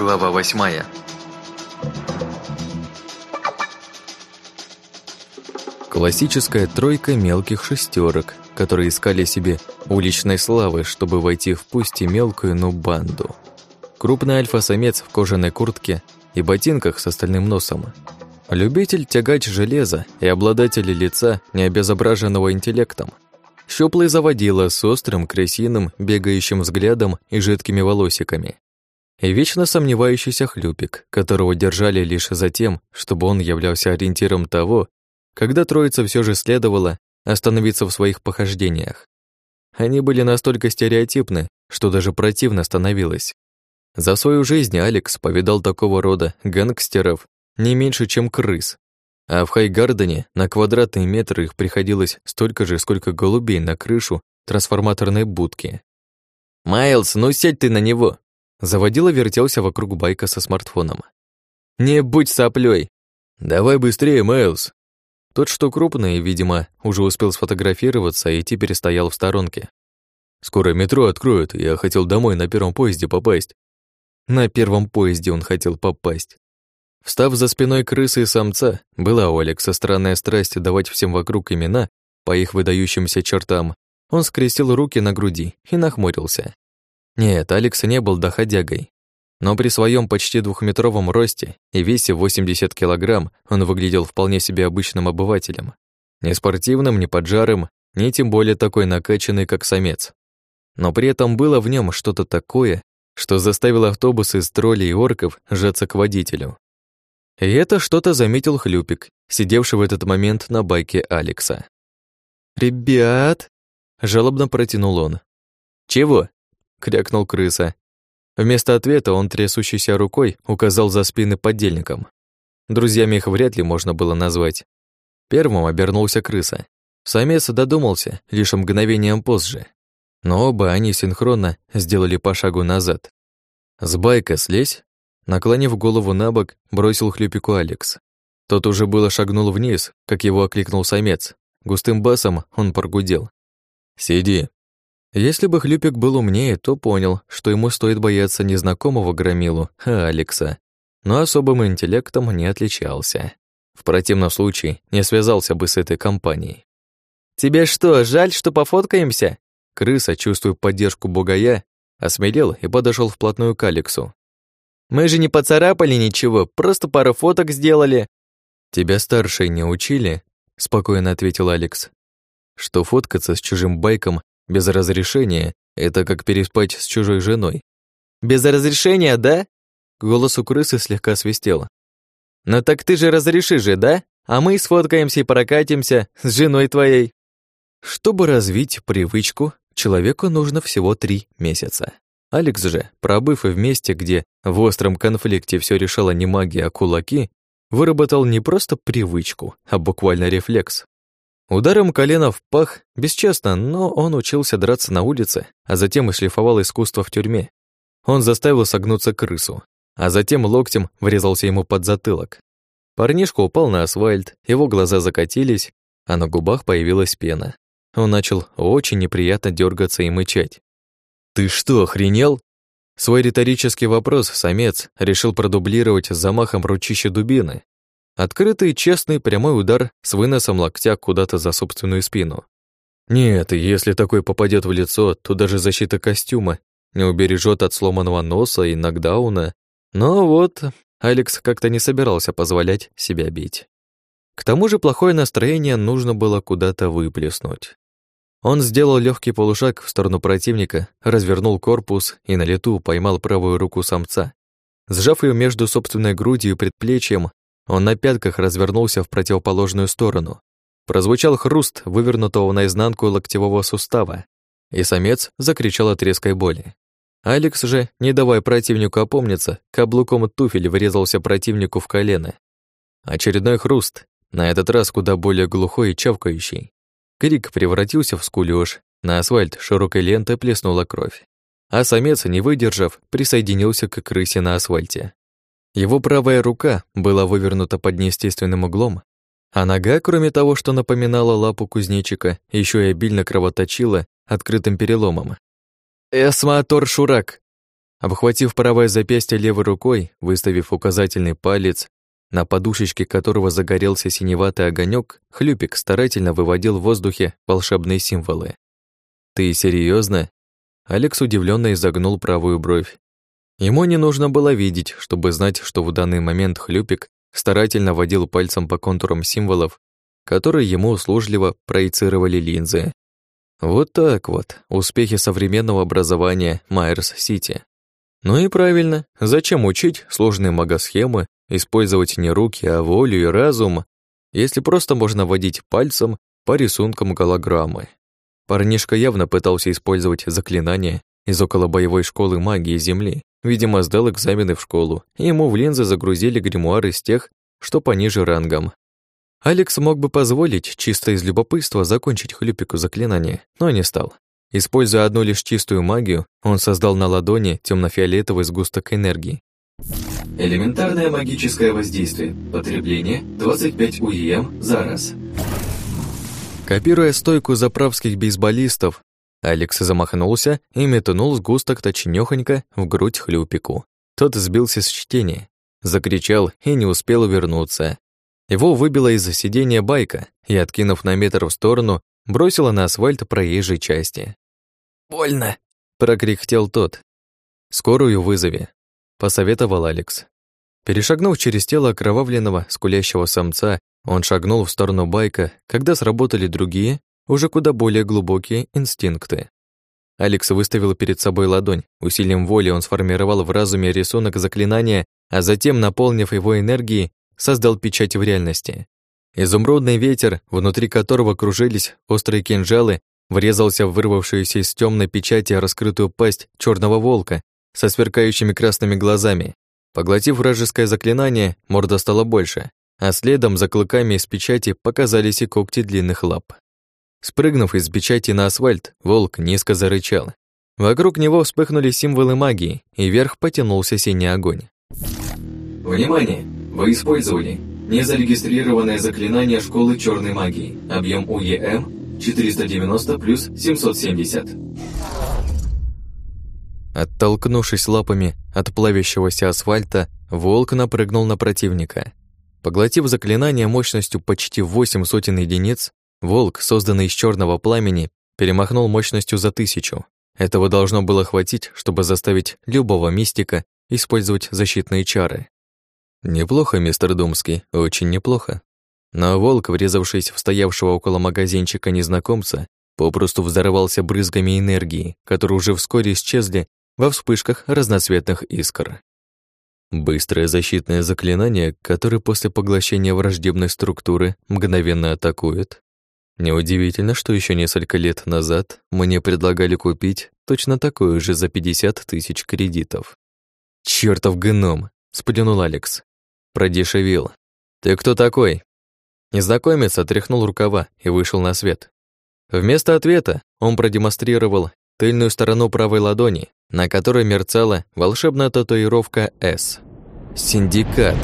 Глава восьмая. Классическая тройка мелких шестерок, которые искали себе уличной славы, чтобы войти в пусть и мелкую, но банду. Крупный альфа-самец в кожаной куртке и ботинках с остальным носом. Любитель тягать железо и обладатель лица, не обезображенного интеллектом. Щуплый заводила с острым, крысиным, бегающим взглядом и жидкими волосиками. И вечно сомневающийся хлюпик, которого держали лишь за тем, чтобы он являлся ориентиром того, когда троица все же следовала остановиться в своих похождениях. Они были настолько стереотипны, что даже противно становилось. За свою жизнь Алекс повидал такого рода гангстеров не меньше, чем крыс. А в Хайгардене на квадратный метр их приходилось столько же, сколько голубей на крышу трансформаторной будки. «Майлз, ну сядь ты на него!» Заводила вертелся вокруг байка со смартфоном. «Не будь соплей. «Давай быстрее, Майлз!» Тот, что крупный, видимо, уже успел сфотографироваться и теперь стоял в сторонке. «Скоро метро откроют, я хотел домой на первом поезде попасть». На первом поезде он хотел попасть. Встав за спиной крысы и самца, была у Алекса странная страсть давать всем вокруг имена по их выдающимся чертам. Он скрестил руки на груди и нахмурился. Нет, Алекс не был доходягой. Но при своем почти двухметровом росте и весе 80 килограмм он выглядел вполне себе обычным обывателем. Не спортивным, не поджарым, ни тем более такой накачанный, как самец. Но при этом было в нем что-то такое, что заставило автобусы из троллей и орков сжаться к водителю. И это что-то заметил Хлюпик, сидевший в этот момент на байке Алекса. «Ребят!» — жалобно протянул он. «Чего?» — крякнул крыса. Вместо ответа он трясущейся рукой указал за спины подельникам. Друзьями их вряд ли можно было назвать. Первым обернулся крыса. Самец додумался лишь мгновением позже. Но оба они синхронно сделали по шагу назад. «С байка слезь!» Наклонив голову на бок, бросил хлюпику Алекс. Тот уже было шагнул вниз, как его окликнул самец. Густым басом он прогудел. «Сиди». Если бы Хлюпик был умнее, то понял, что ему стоит бояться незнакомого громилу, а Алекса. Но особым интеллектом не отличался. В противном случае не связался бы с этой компанией. «Тебе что, жаль, что пофоткаемся?» Крыса, чувствуя поддержку бугая, осмелел и подошел вплотную к Алексу. Мы же не поцарапали ничего, просто пару фоток сделали». «Тебя старшие не учили?» — спокойно ответил Алекс. «Что фоткаться с чужим байком без разрешения — это как переспать с чужой женой». «Без разрешения, да?» Голос у крысы слегка свистел. «Ну так ты же разреши же, да? А мы сфоткаемся и прокатимся с женой твоей». Чтобы развить привычку, человеку нужно всего три месяца. Алекс же, пробыв в месте, где в остром конфликте все решала не магия, а кулаки, выработал не просто привычку, а буквально рефлекс. Ударом колена в пах, бесчестно, но он учился драться на улице, а затем и шлифовал искусство в тюрьме. Он заставил согнуться крысу, а затем локтем врезался ему под затылок. Парнишка упал на асфальт, его глаза закатились, а на губах появилась пена. Он начал очень неприятно дергаться и мычать. «Ты что, охренел?» Свой риторический вопрос самец решил продублировать замахом ручища дубины. Открытый, честный, прямой удар с выносом локтя куда-то за собственную спину. Нет, если такой попадет в лицо, то даже защита костюма не убережет от сломанного носа и нокдауна. Но вот Алекс как-то не собирался позволять себя бить. К тому же плохое настроение нужно было куда-то выплеснуть. Он сделал легкий полушаг в сторону противника, развернул корпус и на лету поймал правую руку самца. Сжав ее между собственной грудью и предплечьем, он на пятках развернулся в противоположную сторону. Прозвучал хруст вывернутого наизнанку локтевого сустава, и самец закричал от резкой боли. Алекс же, не давая противнику опомниться, каблуком туфель врезался противнику в колено. Очередной хруст, на этот раз куда более глухой и чавкающий. Крик превратился в скулёж, на асфальт широкой лентой плеснула кровь. А самец, не выдержав, присоединился к крысе на асфальте. Его правая рука была вывернута под неестественным углом, а нога, кроме того, что напоминала лапу кузнечика, еще и обильно кровоточила открытым переломом. «Эсматор Шурак!» Обхватив правое запястье левой рукой, выставив указательный палец, на подушечке которого загорелся синеватый огонек, Хлюпик старательно выводил в воздухе волшебные символы. «Ты серьезно? Алекс удивленно изогнул правую бровь. Ему не нужно было видеть, чтобы знать, что в данный момент Хлюпик старательно водил пальцем по контурам символов, которые ему услужливо проецировали линзы. Вот так вот, успехи современного образования Майерс-Сити. Ну и правильно, зачем учить сложные магосхемы, использовать не руки, а волю и разум, если просто можно водить пальцем по рисункам голограммы. Парнишка явно пытался использовать заклинания из околобоевой школы магии Земли. Видимо, сдал экзамены в школу, и ему в линзы загрузили гримуары из тех, что пониже рангом. Алекс мог бы позволить чисто из любопытства закончить хлюпику заклинание, но не стал. Используя одну лишь чистую магию, он создал на ладони темно-фиолетовый сгусток энергии. Элементарное магическое воздействие. Потребление 25 УЕМ за раз. Копируя стойку заправских бейсболистов, Алекс замахнулся и метнул сгусток точнёхонько в грудь хлюпику. Тот сбился с чтения, закричал и не успел вернуться. Его выбило из-за сидения байка и, откинув на метр в сторону, бросило на асфальт проезжей части. «Больно!» — прокряхтел тот. «Скорую вызови», — посоветовал Алекс. Перешагнув через тело окровавленного, скулящего самца, он шагнул в сторону байка, когда сработали другие, уже куда более глубокие инстинкты. Алекс выставил перед собой ладонь. Усилием воли он сформировал в разуме рисунок заклинания, а затем, наполнив его энергией, создал печать в реальности. Изумрудный ветер, внутри которого кружились острые кинжалы, врезался в вырвавшуюся из темной печати раскрытую пасть черного волка со сверкающими красными глазами. Поглотив вражеское заклинание, морда стала больше, а следом за клыками из печати показались и когти длинных лап. Спрыгнув из печати на асфальт, волк низко зарычал. Вокруг него вспыхнули символы магии, и вверх потянулся синий огонь. Внимание! Вы использовали незарегистрированное заклинание школы черной магии. Объем УЕМ 490 плюс 770. Оттолкнувшись лапами от плавящегося асфальта, волк напрыгнул на противника. Поглотив заклинание мощностью почти восемь сотен единиц, волк, созданный из черного пламени, перемахнул мощностью за тысячу. Этого должно было хватить, чтобы заставить любого мистика использовать защитные чары. Неплохо, мистер Думский, очень неплохо. Но волк, врезавшись в стоявшего около магазинчика незнакомца, попросту взорвался брызгами энергии, которые уже вскоре исчезли во вспышках разноцветных искр. Быстрое защитное заклинание, которое после поглощения враждебной структуры мгновенно атакует. Неудивительно, что еще несколько лет назад мне предлагали купить точно такое же за 50 тысяч кредитов. «Чёртов гном!» — сплюнул Алекс. Продешевил. «Ты кто такой?» Незнакомец отряхнул рукава и вышел на свет. Вместо ответа он продемонстрировал тыльную сторону правой ладони, на которой мерцала волшебная татуировка «С». «Синдикат»,